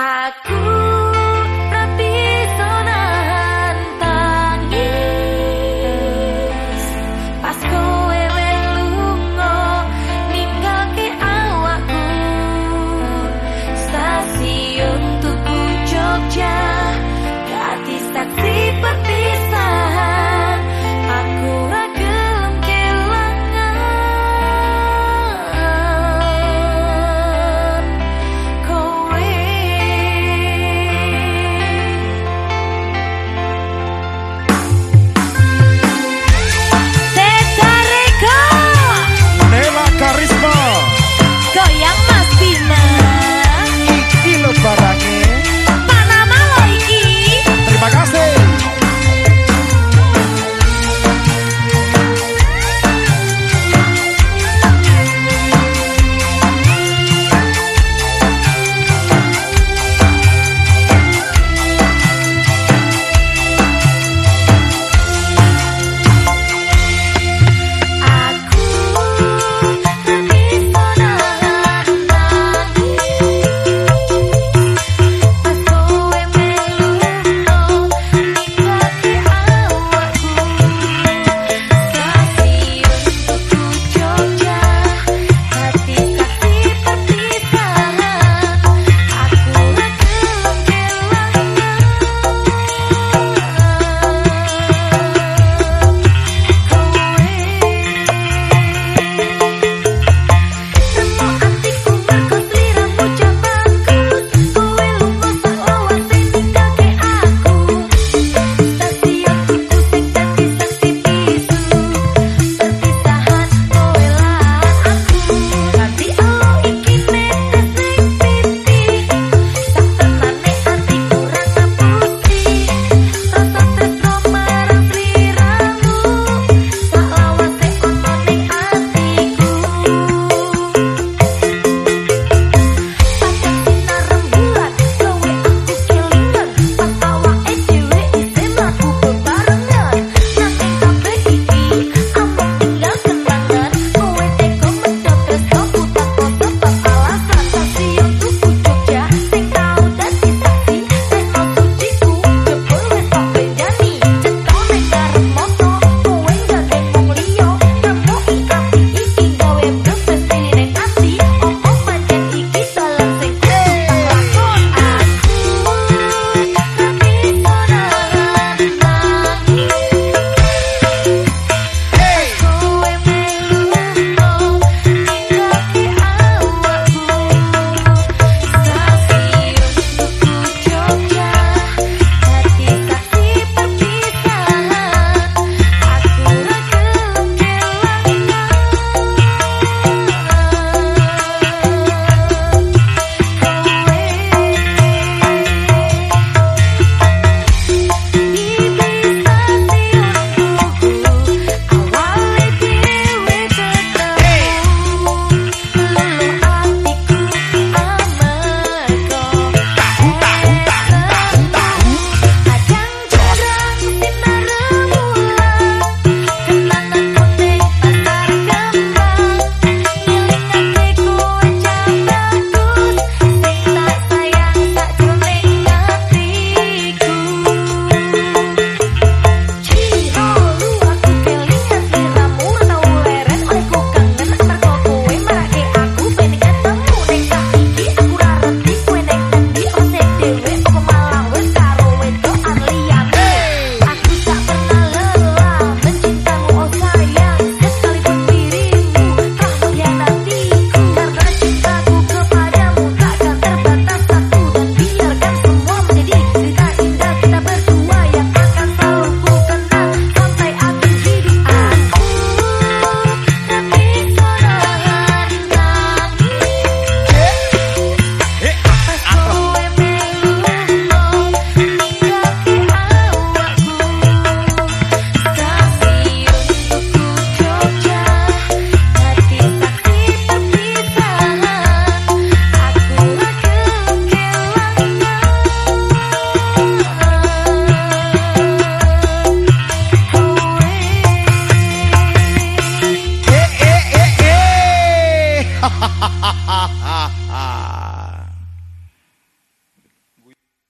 Aku